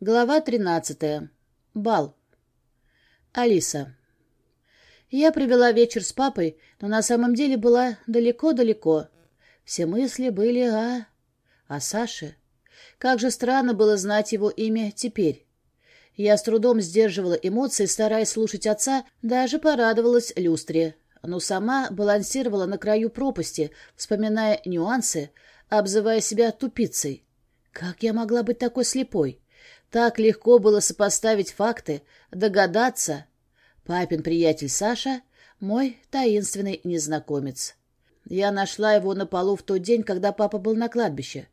Глава 13. Бал. Алиса. Я провела вечер с папой, но на самом деле была далеко-далеко. Все мысли были о... о Саше. Как же странно было знать его имя теперь. Я с трудом сдерживала эмоции, стараясь слушать отца, даже порадовалась люстре, но сама балансировала на краю пропасти, вспоминая нюансы, обзывая себя тупицей. Как я могла быть такой слепой? Так легко было сопоставить факты, догадаться. Папин приятель Саша — мой таинственный незнакомец. Я нашла его на полу в тот день, когда папа был на кладбище.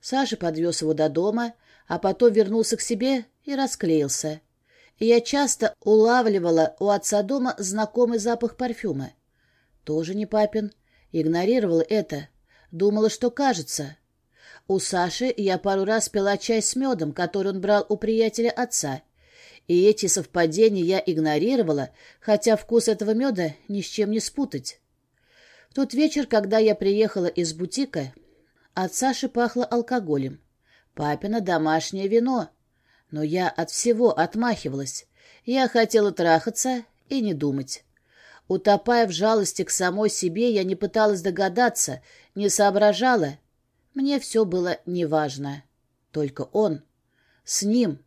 Саша подвез его до дома, а потом вернулся к себе и расклеился. И я часто улавливала у отца дома знакомый запах парфюма. Тоже не папин. Игнорировала это. Думала, что кажется. У Саши я пару раз пила чай с медом, который он брал у приятеля отца. И эти совпадения я игнорировала, хотя вкус этого меда ни с чем не спутать. В тот вечер, когда я приехала из бутика, от Саши пахло алкоголем. Папина домашнее вино. Но я от всего отмахивалась. Я хотела трахаться и не думать. Утопая в жалости к самой себе, я не пыталась догадаться, не соображала — мне все было неважно. Только он. С ним.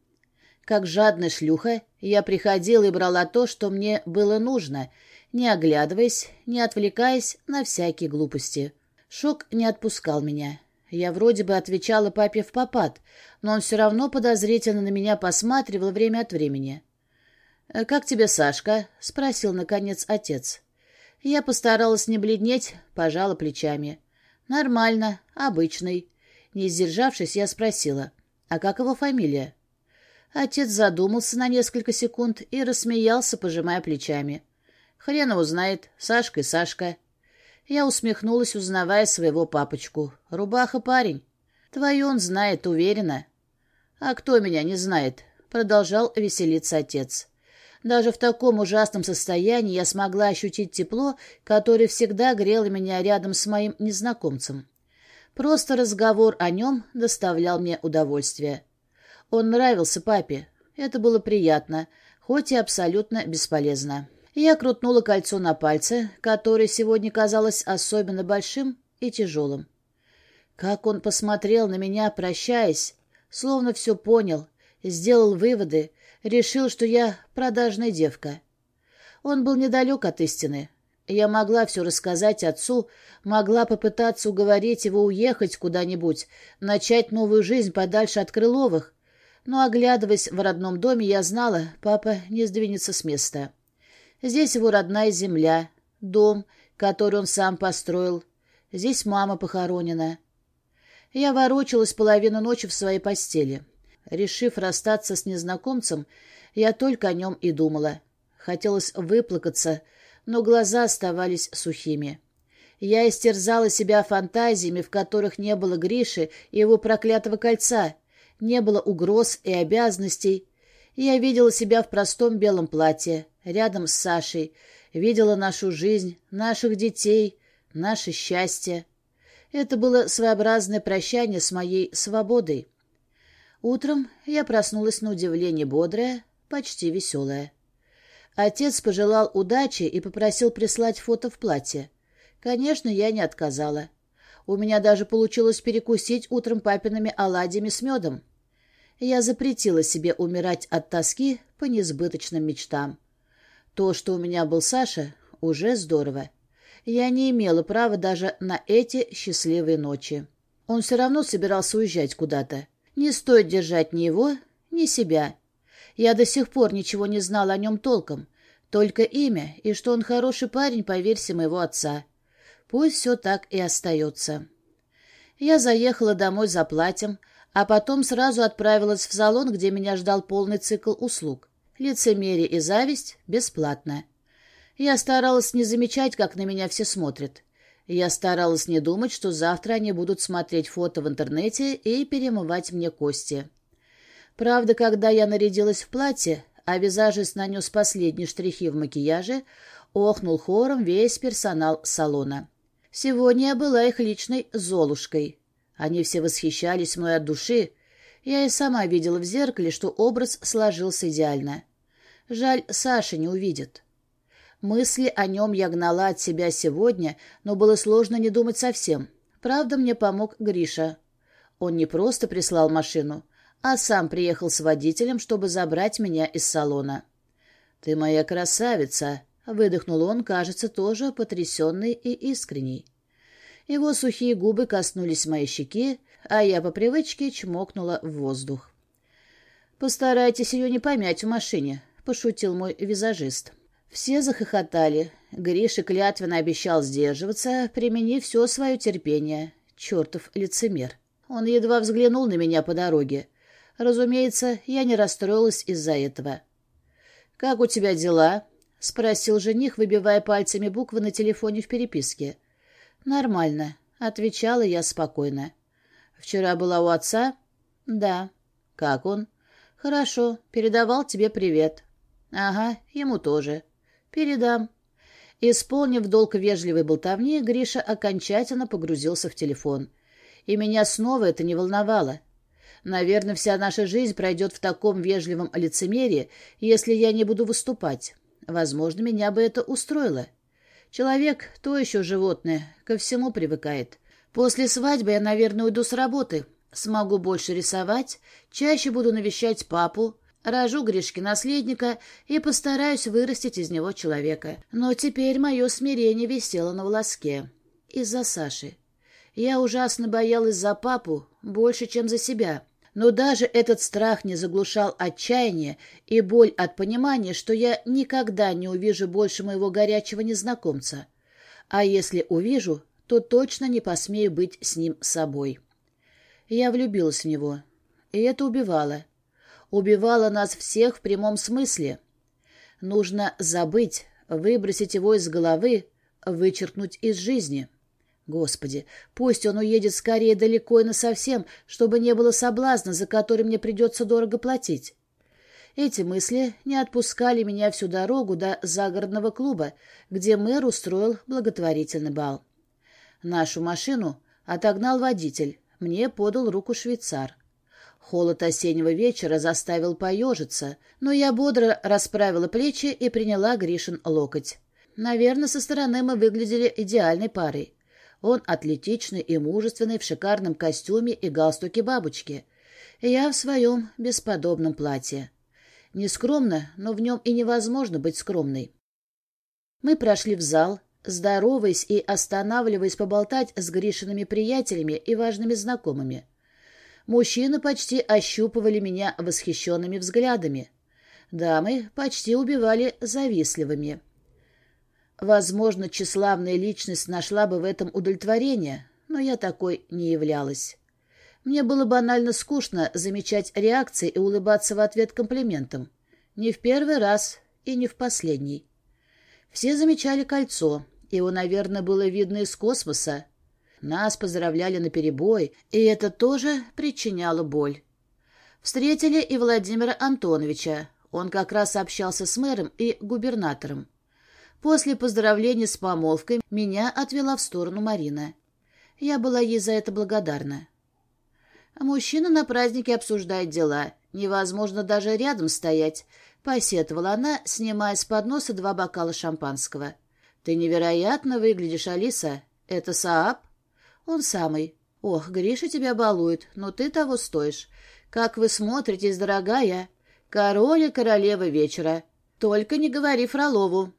Как жадная шлюха, я приходила и брала то, что мне было нужно, не оглядываясь, не отвлекаясь на всякие глупости. Шок не отпускал меня. Я вроде бы отвечала папе в попад, но он все равно подозрительно на меня посматривал время от времени. «Э, «Как тебе, Сашка?» — спросил, наконец, отец. Я постаралась не бледнеть, пожала плечами. «Нормально, обычный». Не сдержавшись, я спросила, «А как его фамилия?» Отец задумался на несколько секунд и рассмеялся, пожимая плечами. «Хрен его знает, Сашка и Сашка». Я усмехнулась, узнавая своего папочку. «Рубаха парень. Твою он знает, уверена». «А кто меня не знает?» — продолжал веселиться отец. Даже в таком ужасном состоянии я смогла ощутить тепло, которое всегда грело меня рядом с моим незнакомцем. Просто разговор о нем доставлял мне удовольствие. Он нравился папе. Это было приятно, хоть и абсолютно бесполезно. Я крутнула кольцо на пальце, которое сегодня казалось особенно большим и тяжелым. Как он посмотрел на меня, прощаясь, словно все понял, сделал выводы, решил, что я продажная девка. Он был недалек от истины. Я могла все рассказать отцу, могла попытаться уговорить его уехать куда-нибудь, начать новую жизнь подальше от Крыловых. Но, оглядываясь в родном доме, я знала, папа не сдвинется с места. Здесь его родная земля, дом, который он сам построил. Здесь мама похоронена. Я ворочалась половину ночи в своей постели. Решив расстаться с незнакомцем, я только о нем и думала. Хотелось выплакаться, но глаза оставались сухими. Я истерзала себя фантазиями, в которых не было Гриши и его проклятого кольца, не было угроз и обязанностей. Я видела себя в простом белом платье, рядом с Сашей, видела нашу жизнь, наших детей, наше счастье. Это было своеобразное прощание с моей свободой. Утром я проснулась на удивление бодрая, почти веселая. Отец пожелал удачи и попросил прислать фото в платье. Конечно, я не отказала. У меня даже получилось перекусить утром папиными оладьями с медом. Я запретила себе умирать от тоски по несбыточным мечтам. То, что у меня был Саша, уже здорово. Я не имела права даже на эти счастливые ночи. Он все равно собирался уезжать куда-то. Не стоит держать ни его, ни себя. Я до сих пор ничего не знал о нем толком, только имя и что он хороший парень по версии моего отца. Пусть все так и остается. Я заехала домой за платьем, а потом сразу отправилась в салон, где меня ждал полный цикл услуг. Лицемерие и зависть бесплатно. Я старалась не замечать, как на меня все смотрят. Я старалась не думать, что завтра они будут смотреть фото в интернете и перемывать мне кости. Правда, когда я нарядилась в платье, а визажист нанес последние штрихи в макияже, охнул хором весь персонал салона. Сегодня я была их личной Золушкой. Они все восхищались мной от души. Я и сама видела в зеркале, что образ сложился идеально. Жаль, Саша не увидит. Мысли о нем я гнала от себя сегодня, но было сложно не думать совсем. Правда, мне помог Гриша. Он не просто прислал машину, а сам приехал с водителем, чтобы забрать меня из салона. «Ты моя красавица!» — выдохнул он, кажется, тоже потрясенный и искренний. Его сухие губы коснулись моей щеки, а я по привычке чмокнула в воздух. «Постарайтесь ее не помять в машине», — пошутил мой визажист. Все захохотали. Гриша клятвенно обещал сдерживаться, применив все свое терпение. Чертов лицемер. Он едва взглянул на меня по дороге. Разумеется, я не расстроилась из-за этого. «Как у тебя дела?» — спросил жених, выбивая пальцами буквы на телефоне в переписке. «Нормально», — отвечала я спокойно. «Вчера была у отца?» «Да». «Как он?» «Хорошо. Передавал тебе привет». «Ага, ему тоже». «Передам». Исполнив долг вежливой болтовни, Гриша окончательно погрузился в телефон. И меня снова это не волновало. Наверное, вся наша жизнь пройдет в таком вежливом лицемерии, если я не буду выступать. Возможно, меня бы это устроило. Человек — то еще животное, ко всему привыкает. После свадьбы я, наверное, уйду с работы. Смогу больше рисовать, чаще буду навещать папу, Рожу Гришки наследника и постараюсь вырастить из него человека. Но теперь мое смирение висело на волоске. Из-за Саши. Я ужасно боялась за папу, больше, чем за себя. Но даже этот страх не заглушал отчаяние и боль от понимания, что я никогда не увижу больше моего горячего незнакомца. А если увижу, то точно не посмею быть с ним собой. Я влюбилась в него, и это убивало убивала нас всех в прямом смысле. Нужно забыть, выбросить его из головы, вычеркнуть из жизни. Господи, пусть он уедет скорее далеко и насовсем, чтобы не было соблазна, за который мне придется дорого платить. Эти мысли не отпускали меня всю дорогу до загородного клуба, где мэр устроил благотворительный бал. Нашу машину отогнал водитель, мне подал руку швейцар. Холод осеннего вечера заставил поежиться, но я бодро расправила плечи и приняла Гришин локоть. Наверное, со стороны мы выглядели идеальной парой. Он атлетичный и мужественный в шикарном костюме и галстуке бабочки. Я в своем бесподобном платье. Не скромно, но в нем и невозможно быть скромной. Мы прошли в зал, здороваясь и останавливаясь поболтать с Гришиными приятелями и важными знакомыми. Мужчины почти ощупывали меня восхищенными взглядами. Дамы почти убивали завистливыми. Возможно, тщеславная личность нашла бы в этом удовлетворение, но я такой не являлась. Мне было банально скучно замечать реакции и улыбаться в ответ комплиментам. Не в первый раз и не в последний. Все замечали кольцо. Его, наверное, было видно из космоса. Нас поздравляли наперебой, и это тоже причиняло боль. Встретили и Владимира Антоновича. Он как раз общался с мэром и губернатором. После поздравлений с помолвкой меня отвела в сторону Марина. Я была ей за это благодарна. Мужчина на празднике обсуждает дела. Невозможно даже рядом стоять, — посетовала она, снимая с подноса два бокала шампанского. — Ты невероятно выглядишь, Алиса. Это Сааб? «Он самый. Ох, Гриша тебя балует, но ты того стоишь. Как вы смотритесь, дорогая? Король и королева вечера. Только не говори Фролову».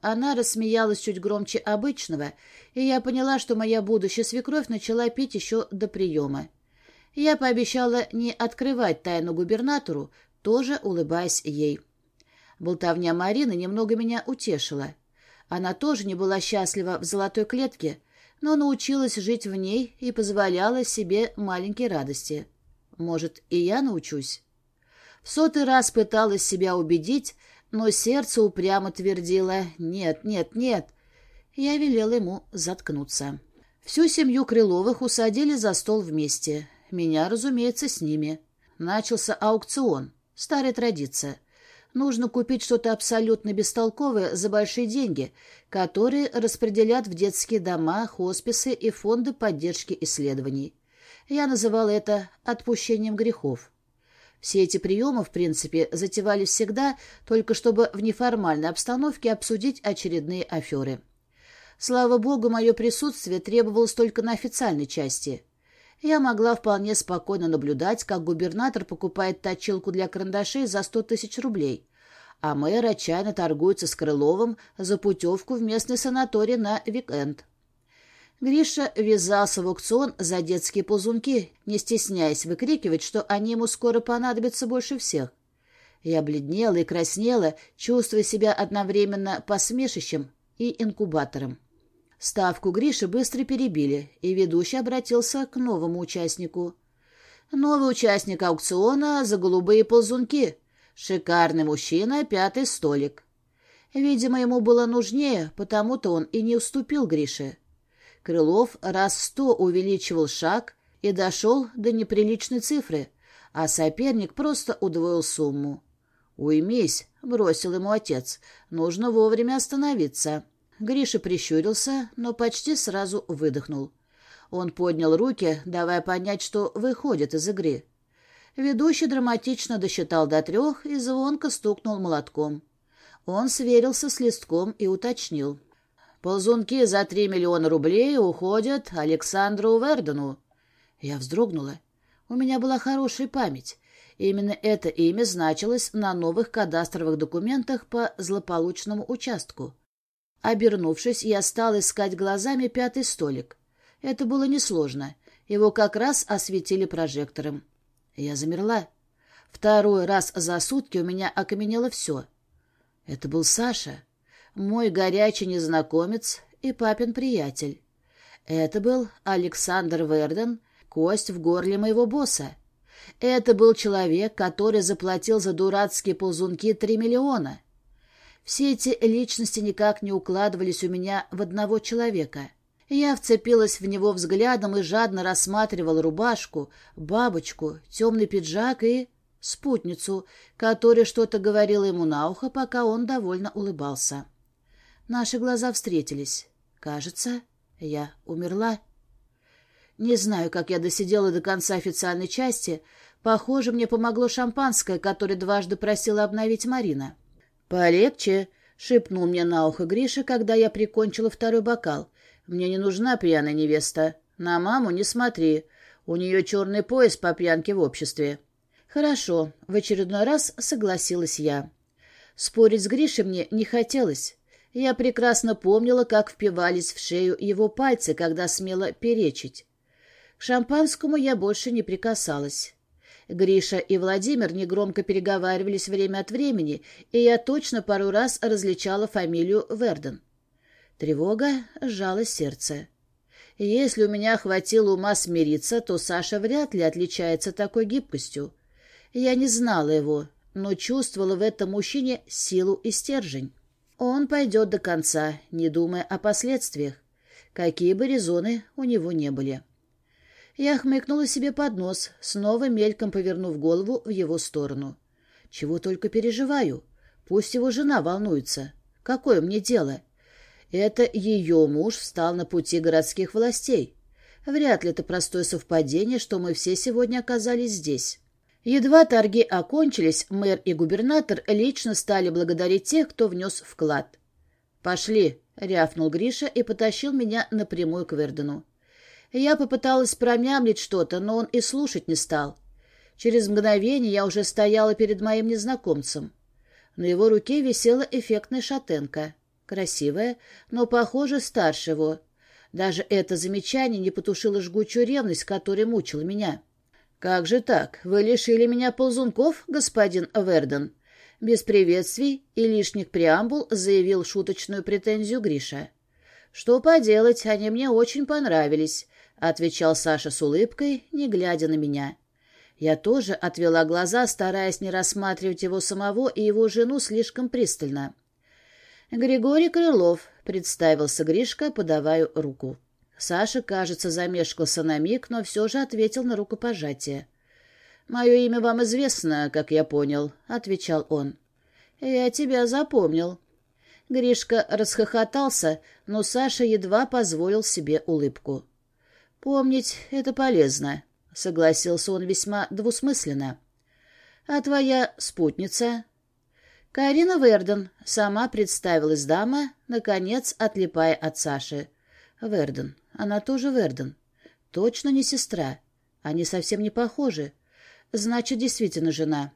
Она рассмеялась чуть громче обычного, и я поняла, что моя будущая свекровь начала пить еще до приема. Я пообещала не открывать тайну губернатору, тоже улыбаясь ей. Болтовня Марины немного меня утешила. Она тоже не была счастлива в золотой клетке, но научилась жить в ней и позволяла себе маленькие радости. Может, и я научусь? В сотый раз пыталась себя убедить, но сердце упрямо твердило «нет, нет, нет». Я велела ему заткнуться. Всю семью Крыловых усадили за стол вместе. Меня, разумеется, с ними. Начался аукцион. Старая традиция. Нужно купить что-то абсолютно бестолковое за большие деньги, которые распределят в детские дома, хосписы и фонды поддержки исследований. Я называла это «отпущением грехов». Все эти приемы, в принципе, затевались всегда, только чтобы в неформальной обстановке обсудить очередные аферы. Слава богу, мое присутствие требовалось только на официальной части. Я могла вполне спокойно наблюдать, как губернатор покупает точилку для карандашей за сто тысяч рублей, а мэр отчаянно торгуется с Крыловым за путевку в местный санаторий на викенд. Гриша ввязался в аукцион за детские ползунки, не стесняясь выкрикивать, что они ему скоро понадобятся больше всех. Я бледнела и краснела, чувствуя себя одновременно посмешищем и инкубатором. Ставку Гриши быстро перебили, и ведущий обратился к новому участнику. Новый участник аукциона за голубые ползунки. Шикарный мужчина, пятый столик. Видимо, ему было нужнее, потому-то он и не уступил Грише. Крылов раз сто увеличивал шаг и дошел до неприличной цифры, а соперник просто удвоил сумму. «Уймись», — бросил ему отец, — «нужно вовремя остановиться». Гриша прищурился, но почти сразу выдохнул. Он поднял руки, давая понять, что выходит из игры. Ведущий драматично досчитал до трех и звонко стукнул молотком. Он сверился с листком и уточнил. «Ползунки за три миллиона рублей уходят Александру Вердену». Я вздрогнула. У меня была хорошая память. Именно это имя значилось на новых кадастровых документах по злополучному участку. Обернувшись, я стал искать глазами пятый столик. Это было несложно. Его как раз осветили прожектором. Я замерла. Второй раз за сутки у меня окаменело все. Это был Саша, мой горячий незнакомец и папин приятель. Это был Александр Верден, кость в горле моего босса. Это был человек, который заплатил за дурацкие ползунки три миллиона. Все эти личности никак не укладывались у меня в одного человека. Я вцепилась в него взглядом и жадно рассматривала рубашку, бабочку, темный пиджак и спутницу, которая что-то говорила ему на ухо, пока он довольно улыбался. Наши глаза встретились. Кажется, я умерла. Не знаю, как я досидела до конца официальной части. Похоже, мне помогло шампанское, которое дважды просила обновить Марина. «Полегче», — шепнул мне на ухо Гриша, когда я прикончила второй бокал. «Мне не нужна пьяная невеста. На маму не смотри. У нее черный пояс по пьянке в обществе». «Хорошо», — в очередной раз согласилась я. Спорить с Гришей мне не хотелось. Я прекрасно помнила, как впивались в шею его пальцы, когда смело перечить. К шампанскому я больше не прикасалась. Гриша и Владимир негромко переговаривались время от времени, и я точно пару раз различала фамилию Верден. Тревога сжала сердце. Если у меня хватило ума смириться, то Саша вряд ли отличается такой гибкостью. Я не знала его, но чувствовала в этом мужчине силу и стержень. Он пойдет до конца, не думая о последствиях, какие бы резоны у него не были. Я хмыкнула себе под нос, снова мельком повернув голову в его сторону. Чего только переживаю. Пусть его жена волнуется. Какое мне дело? Это ее муж встал на пути городских властей. Вряд ли это простое совпадение, что мы все сегодня оказались здесь. Едва торги окончились, мэр и губернатор лично стали благодарить тех, кто внес вклад. «Пошли», — рявкнул Гриша и потащил меня напрямую к Вердену. Я попыталась промямлить что-то, но он и слушать не стал. Через мгновение я уже стояла перед моим незнакомцем. На его руке висела эффектная шатенка. Красивая, но, похоже, старше его. Даже это замечание не потушило жгучую ревность, которая мучила меня. «Как же так? Вы лишили меня ползунков, господин Верден?» Без приветствий и лишних преамбул заявил шуточную претензию Гриша. «Что поделать, они мне очень понравились. — отвечал Саша с улыбкой, не глядя на меня. Я тоже отвела глаза, стараясь не рассматривать его самого и его жену слишком пристально. «Григорий Крылов», — представился Гришка, подавая руку. Саша, кажется, замешкался на миг, но все же ответил на рукопожатие. «Мое имя вам известно, как я понял», — отвечал он. «Я тебя запомнил». Гришка расхохотался, но Саша едва позволил себе улыбку. «Помнить — это полезно». согласился он весьма двусмысленно. А твоя спутница? Карина Верден, сама представилась дама, наконец отлипая от Саши. Верден, она тоже Верден. Точно не сестра. Они совсем не похожи. Значит, действительно жена.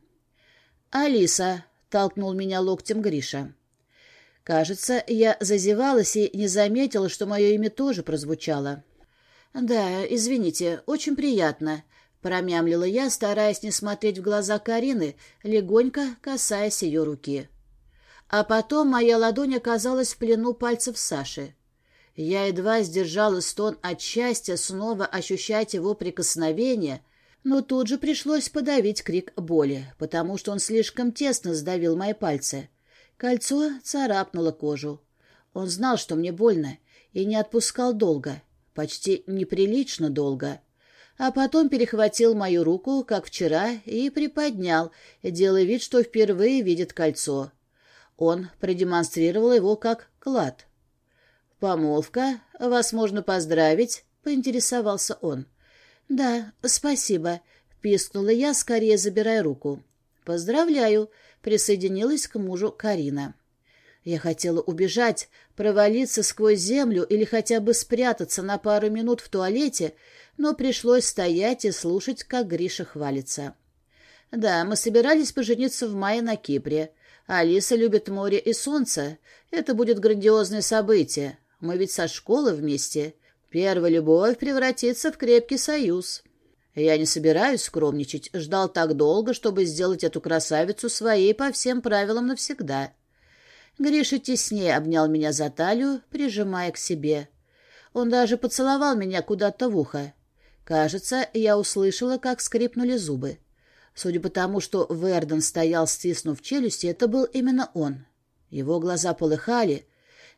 Алиса, толкнул меня локтем Гриша. Кажется, я зазевалась и не заметила, что мое имя тоже прозвучало. «Да, извините, очень приятно», — промямлила я, стараясь не смотреть в глаза Карины, легонько касаясь ее руки. А потом моя ладонь оказалась в плену пальцев Саши. Я едва сдержала стон от счастья снова ощущать его прикосновение, но тут же пришлось подавить крик боли, потому что он слишком тесно сдавил мои пальцы. Кольцо царапнуло кожу. Он знал, что мне больно, и не отпускал долго, почти неприлично долго. А потом перехватил мою руку, как вчера, и приподнял, делая вид, что впервые видит кольцо. Он продемонстрировал его как клад. «Помолвка? Вас можно поздравить?» — поинтересовался он. «Да, спасибо», — пискнула я, скорее забирая руку. «Поздравляю», присоединилась к мужу Карина. Я хотела убежать, провалиться сквозь землю или хотя бы спрятаться на пару минут в туалете, но пришлось стоять и слушать, как Гриша хвалится. Да, мы собирались пожениться в мае на Кипре. Алиса любит море и солнце. Это будет грандиозное событие. Мы ведь со школы вместе. Первая любовь превратится в крепкий союз. Я не собираюсь скромничать, ждал так долго, чтобы сделать эту красавицу своей по всем правилам навсегда. Гриша теснее обнял меня за талию, прижимая к себе. Он даже поцеловал меня куда-то в ухо. Кажется, я услышала, как скрипнули зубы. Судя по тому, что Верден стоял, стиснув челюсти, это был именно он. Его глаза полыхали.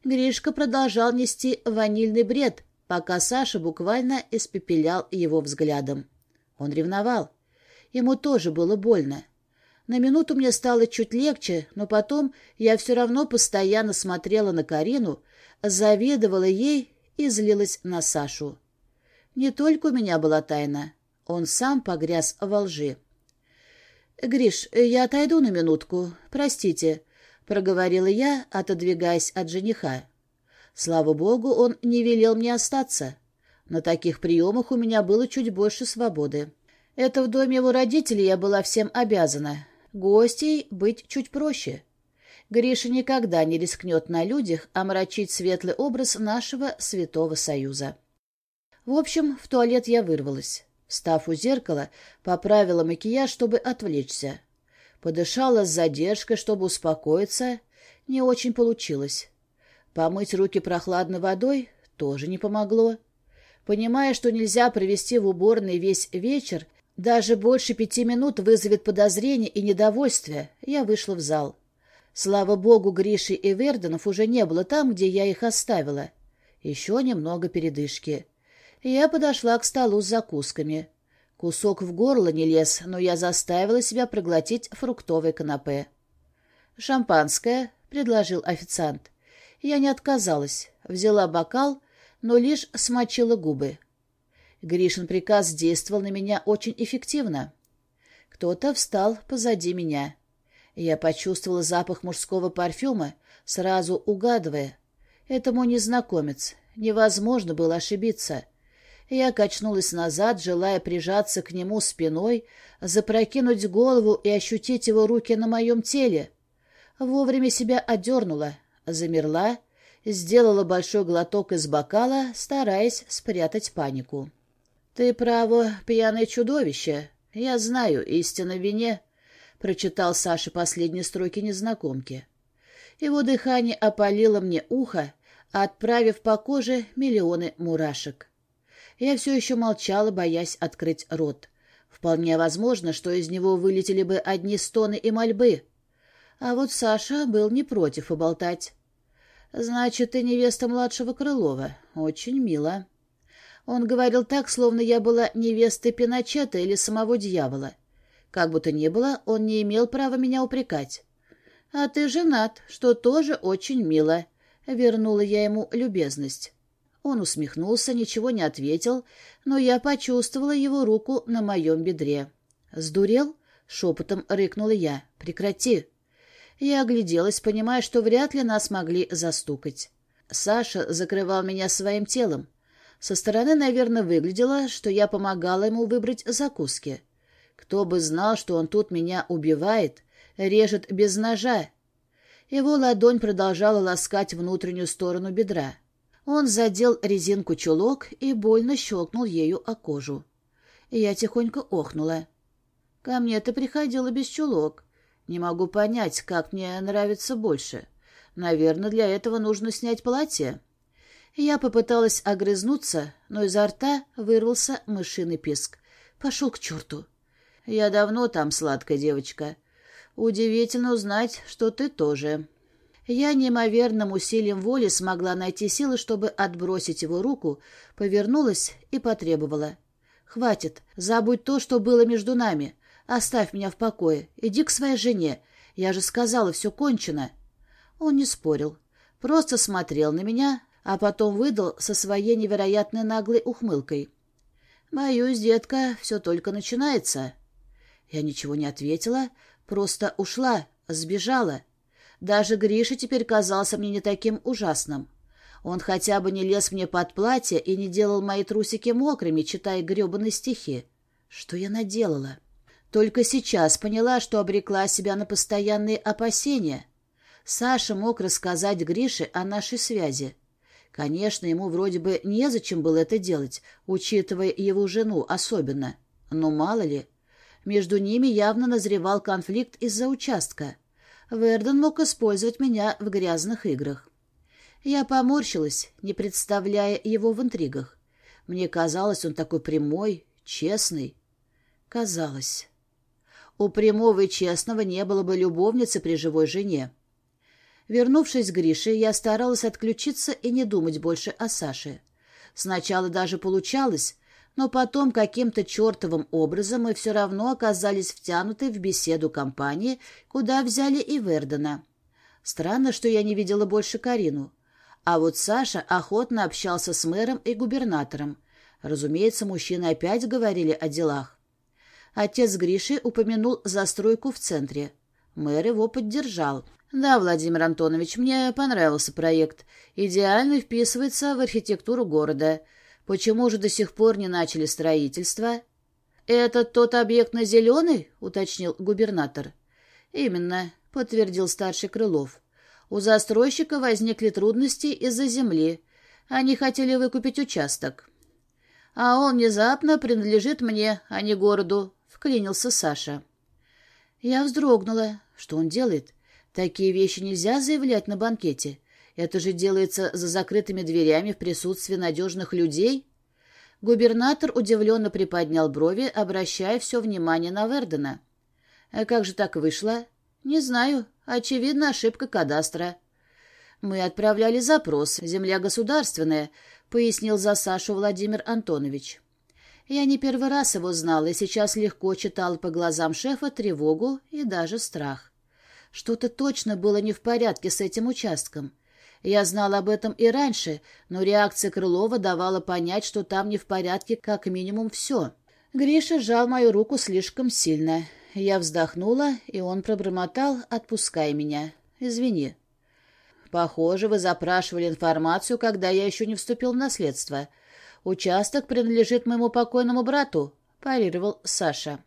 Гришка продолжал нести ванильный бред, пока Саша буквально испепелял его взглядом. Он ревновал. Ему тоже было больно. На минуту мне стало чуть легче, но потом я все равно постоянно смотрела на Карину, завидовала ей и злилась на Сашу. Не только у меня была тайна. Он сам погряз во лжи. «Гриш, я отойду на минутку. Простите», — проговорила я, отодвигаясь от жениха. Слава богу, он не велел мне остаться. На таких приемах у меня было чуть больше свободы. Это в доме его родителей я была всем обязана. Гостей быть чуть проще. Гриша никогда не рискнет на людях омрачить светлый образ нашего святого союза. В общем, в туалет я вырвалась. Став у зеркала, поправила макияж, чтобы отвлечься. Подышала с задержкой, чтобы успокоиться. Не очень получилось. Помыть руки прохладной водой тоже не помогло. Понимая, что нельзя провести в уборной весь вечер, даже больше пяти минут вызовет подозрение и недовольствие, я вышла в зал. Слава богу, Гриши и Верденов уже не было там, где я их оставила. Еще немного передышки. Я подошла к столу с закусками. Кусок в горло не лез, но я заставила себя проглотить фруктовое канапе. «Шампанское», — предложил официант. Я не отказалась, взяла бокал — но лишь смочила губы. Гришин приказ действовал на меня очень эффективно. Кто-то встал позади меня. Я почувствовала запах мужского парфюма, сразу угадывая. Это мой незнакомец. Невозможно было ошибиться. Я качнулась назад, желая прижаться к нему спиной, запрокинуть голову и ощутить его руки на моем теле. Вовремя себя одернула, замерла сделала большой глоток из бокала, стараясь спрятать панику. «Ты, право, пьяное чудовище. Я знаю, истина вине», — прочитал Саша последние строки незнакомки. Его дыхание опалило мне ухо, отправив по коже миллионы мурашек. Я все еще молчала, боясь открыть рот. Вполне возможно, что из него вылетели бы одни стоны и мольбы. А вот Саша был не против поболтать. «Значит, ты невеста младшего Крылова. Очень мило». Он говорил так, словно я была невестой Пиночета или самого дьявола. Как бы то ни было, он не имел права меня упрекать. «А ты женат, что тоже очень мило», — вернула я ему любезность. Он усмехнулся, ничего не ответил, но я почувствовала его руку на моем бедре. «Сдурел?» — шепотом рыкнула я. «Прекрати!» Я огляделась, понимая, что вряд ли нас могли застукать. Саша закрывал меня своим телом. Со стороны, наверное, выглядело, что я помогала ему выбрать закуски. Кто бы знал, что он тут меня убивает, режет без ножа. Его ладонь продолжала ласкать внутреннюю сторону бедра. Он задел резинку чулок и больно щелкнул ею о кожу. Я тихонько охнула. Ко мне ты приходила без чулок. Не могу понять, как мне нравится больше. Наверное, для этого нужно снять платье. Я попыталась огрызнуться, но изо рта вырвался мышиный писк. Пошел к черту. Я давно там, сладкая девочка. Удивительно узнать, что ты тоже. Я неимоверным усилием воли смогла найти силы, чтобы отбросить его руку, повернулась и потребовала. «Хватит, забудь то, что было между нами. Оставь меня в покое. Иди к своей жене. Я же сказала, все кончено». Он не спорил, просто смотрел на меня, а потом выдал со своей невероятной наглой ухмылкой. «Боюсь, детка, все только начинается». Я ничего не ответила, просто ушла, сбежала. Даже Гриша теперь казался мне не таким ужасным. Он хотя бы не лез мне под платье и не делал мои трусики мокрыми, читая гребаные стихи. Что я наделала? Только сейчас поняла, что обрекла себя на постоянные опасения. Саша мог рассказать Грише о нашей связи. Конечно, ему вроде бы незачем было это делать, учитывая его жену особенно. Но мало ли. Между ними явно назревал конфликт из-за участка. Верден мог использовать меня в грязных играх. Я поморщилась, не представляя его в интригах. Мне казалось, он такой прямой, честный. Казалось. У прямого и честного не было бы любовницы при живой жене. Вернувшись к Грише, я старалась отключиться и не думать больше о Саше. Сначала даже получалось, но потом каким-то чертовым образом мы все равно оказались втянуты в беседу компании, куда взяли и Вердена. Странно, что я не видела больше Карину. А вот Саша охотно общался с мэром и губернатором. Разумеется, мужчины опять говорили о делах. Отец Гриши упомянул застройку в центре. Мэр его поддержал. «Да, Владимир Антонович, мне понравился проект. Идеально вписывается в архитектуру города. Почему же до сих пор не начали строительство?» «Это тот объект на Зеленый?» — уточнил губернатор. «Именно», — подтвердил старший Крылов. «У застройщика возникли трудности из-за земли. Они хотели выкупить участок». «А он внезапно принадлежит мне, а не городу», — вклинился Саша. Я вздрогнула. Что он делает? Такие вещи нельзя заявлять на банкете. Это же делается за закрытыми дверями в присутствии надежных людей. Губернатор удивленно приподнял брови, обращая все внимание на Вердена. «А как же так вышло?» «Не знаю. Очевидно, ошибка кадастра». «Мы отправляли запрос. Земля государственная», — пояснил за Сашу Владимир Антонович. Я не первый раз его знал и сейчас легко читал по глазам шефа тревогу и даже страх. Что-то точно было не в порядке с этим участком. Я знал об этом и раньше, но реакция Крылова давала понять, что там не в порядке как минимум все. Гриша сжал мою руку слишком сильно. Я вздохнула, и он пробормотал, отпускай меня. Извини. Похоже, вы запрашивали информацию, когда я еще не вступил в наследство. Участок принадлежит моему покойному брату, парировал Саша.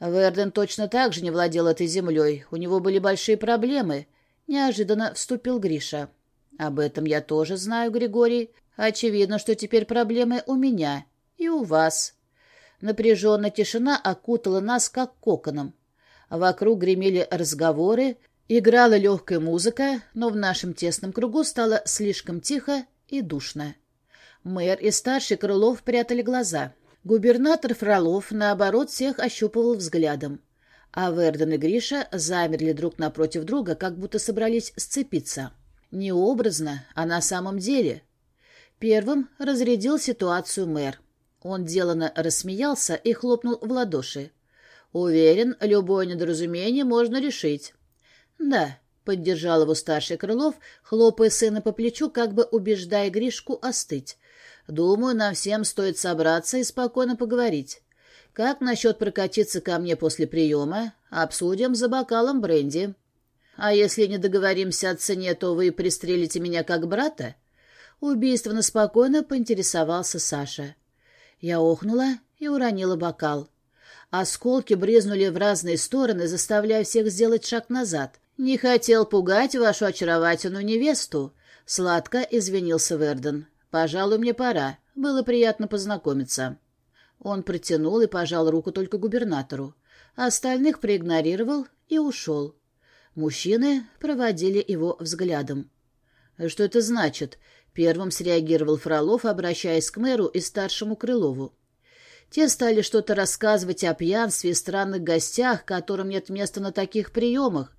Верден точно так же не владел этой землей. У него были большие проблемы. Неожиданно вступил Гриша. Об этом я тоже знаю, Григорий. Очевидно, что теперь проблемы у меня и у вас. Напряженная тишина окутала нас, как коконом. Вокруг гремели разговоры, играла легкая музыка, но в нашем тесном кругу стало слишком тихо и душно. Мэр и старший Крылов прятали глаза — Губернатор Фролов, наоборот, всех ощупывал взглядом. А Верден и Гриша замерли друг напротив друга, как будто собрались сцепиться. Не образно, а на самом деле. Первым разрядил ситуацию мэр. Он деланно рассмеялся и хлопнул в ладоши. «Уверен, любое недоразумение можно решить». «Да, — поддержал его старший Крылов, хлопая сына по плечу, как бы убеждая Гришку остыть. «Думаю, нам всем стоит собраться и спокойно поговорить. Как насчет прокатиться ко мне после приема? Обсудим за бокалом бренди. А если не договоримся о цене, то вы пристрелите меня как брата?» Убийственно спокойно поинтересовался Саша. Я охнула и уронила бокал. Осколки брызнули в разные стороны, заставляя всех сделать шаг назад. «Не хотел пугать вашу очаровательную невесту», — сладко извинился Верден. «Пожалуй, мне пора. Было приятно познакомиться». Он протянул и пожал руку только губернатору. Остальных проигнорировал и ушел. Мужчины проводили его взглядом. «Что это значит?» — первым среагировал Фролов, обращаясь к мэру и старшему Крылову. Те стали что-то рассказывать о пьянстве и странных гостях, которым нет места на таких приемах.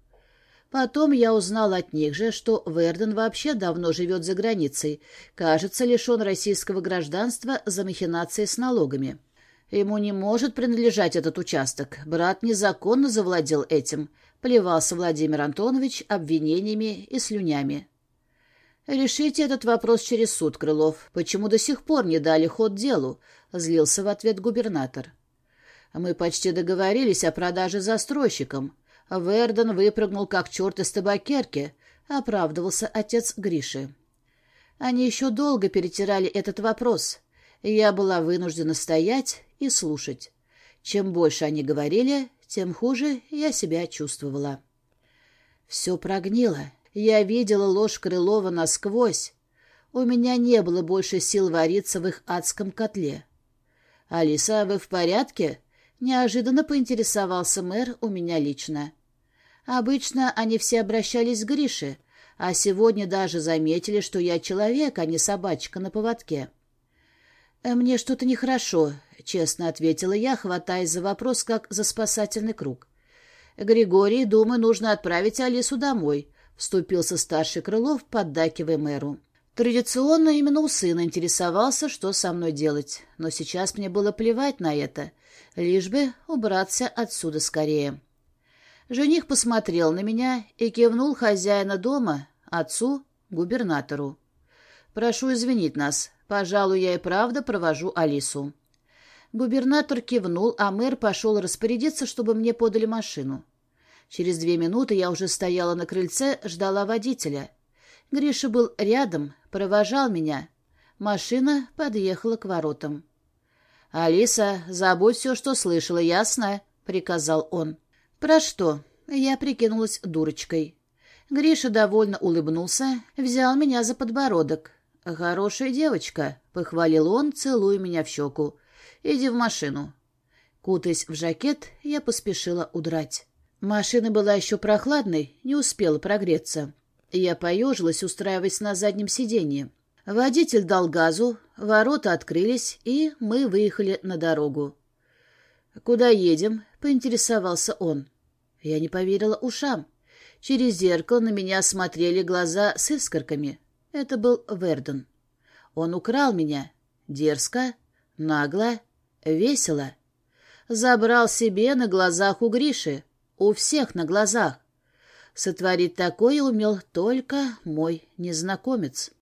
Потом я узнал от них же, что Верден вообще давно живет за границей, кажется, лишен российского гражданства за махинации с налогами. Ему не может принадлежать этот участок. Брат незаконно завладел этим, плевался Владимир Антонович обвинениями и слюнями. «Решите этот вопрос через суд, Крылов. Почему до сих пор не дали ход делу?» — злился в ответ губернатор. «Мы почти договорились о продаже застройщикам. Верден выпрыгнул как черт из табакерки, оправдывался отец Гриши. Они еще долго перетирали этот вопрос. Я была вынуждена стоять и слушать. Чем больше они говорили, тем хуже я себя чувствовала. Все прогнило. Я видела ложь Крылова насквозь. У меня не было больше сил вариться в их адском котле. «Алиса, вы в порядке?» Неожиданно поинтересовался мэр у меня лично. Обычно они все обращались к Грише, а сегодня даже заметили, что я человек, а не собачка на поводке. «Э, «Мне что-то нехорошо», — честно ответила я, хватаясь за вопрос, как за спасательный круг. «Григорий, думаю, нужно отправить Алису домой», — вступился старший Крылов, поддакивая мэру. Традиционно именно у сына интересовался, что со мной делать, но сейчас мне было плевать на это, лишь бы убраться отсюда скорее. Жених посмотрел на меня и кивнул хозяина дома, отцу, губернатору. «Прошу извинить нас. Пожалуй, я и правда провожу Алису». Губернатор кивнул, а мэр пошел распорядиться, чтобы мне подали машину. Через две минуты я уже стояла на крыльце, ждала водителя. Гриша был рядом, провожал меня. Машина подъехала к воротам. «Алиса, забудь все, что слышала, ясно?» — приказал он. «Про что?» — я прикинулась дурочкой. Гриша довольно улыбнулся, взял меня за подбородок. «Хорошая девочка», — похвалил он, целуя меня в щеку. «Иди в машину». Кутаясь в жакет, я поспешила удрать. Машина была еще прохладной, не успела прогреться. Я поежилась, устраиваясь на заднем сиденье. Водитель дал газу, ворота открылись, и мы выехали на дорогу. «Куда едем?» — поинтересовался он. Я не поверила ушам. Через зеркало на меня смотрели глаза с искорками. Это был Верден. Он украл меня. Дерзко, нагло, весело. Забрал себе на глазах у Гриши. У всех на глазах. Сотворить такое умел только мой незнакомец.